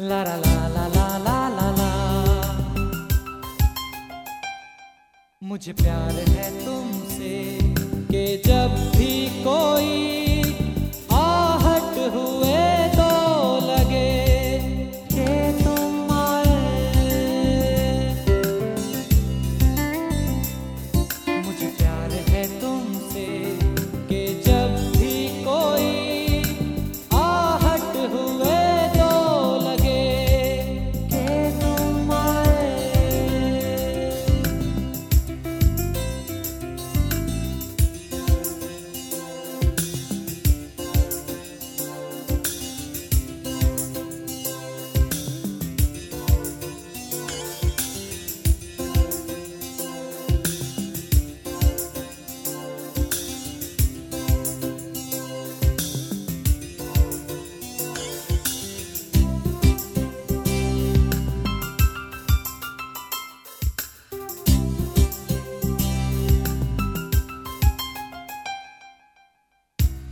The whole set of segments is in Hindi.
La la la la la la la la मुझे प्यार है तुमसे के जब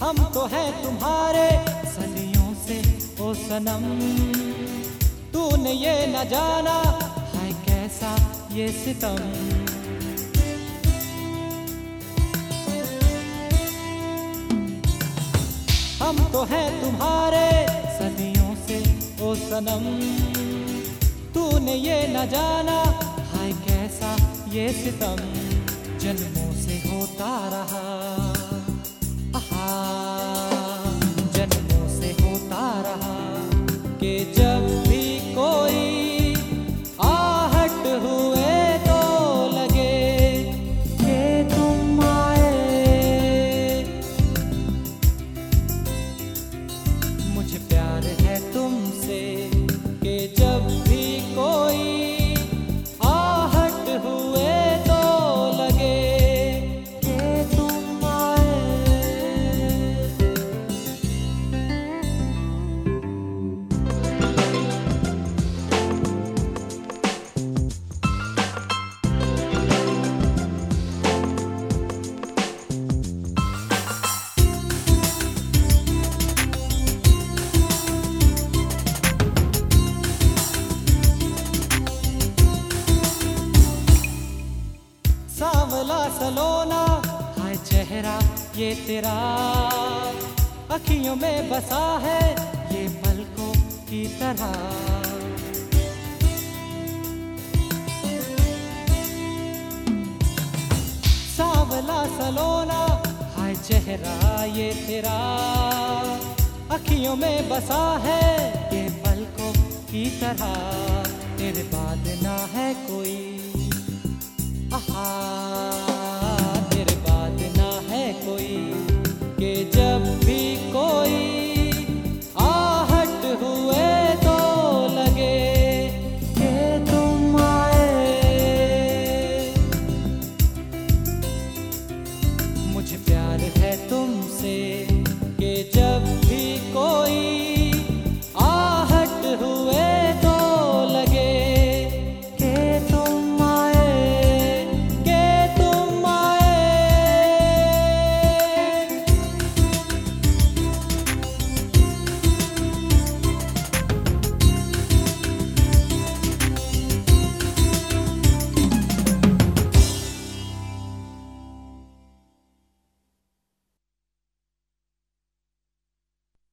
हम तो हैं तुम्हारे सदियों से, ओ सनम। तूने ये न जाना है कैसा ये सितम। हम तो हैं तुम्हारे सदियों से, ओ सनम। तूने ये न जाना है कैसा ये सितम। जन्मों से होता रहा। सलोना, हाय चेहरा, ये तेरा। अखियों में बसा है ये पलकों की तरह। सावला सलोना, हाय चेहरा, ये तेरा। अखियों में बसा है ये पलकों की तरह। तेरे बाद ना है कोई। आहा।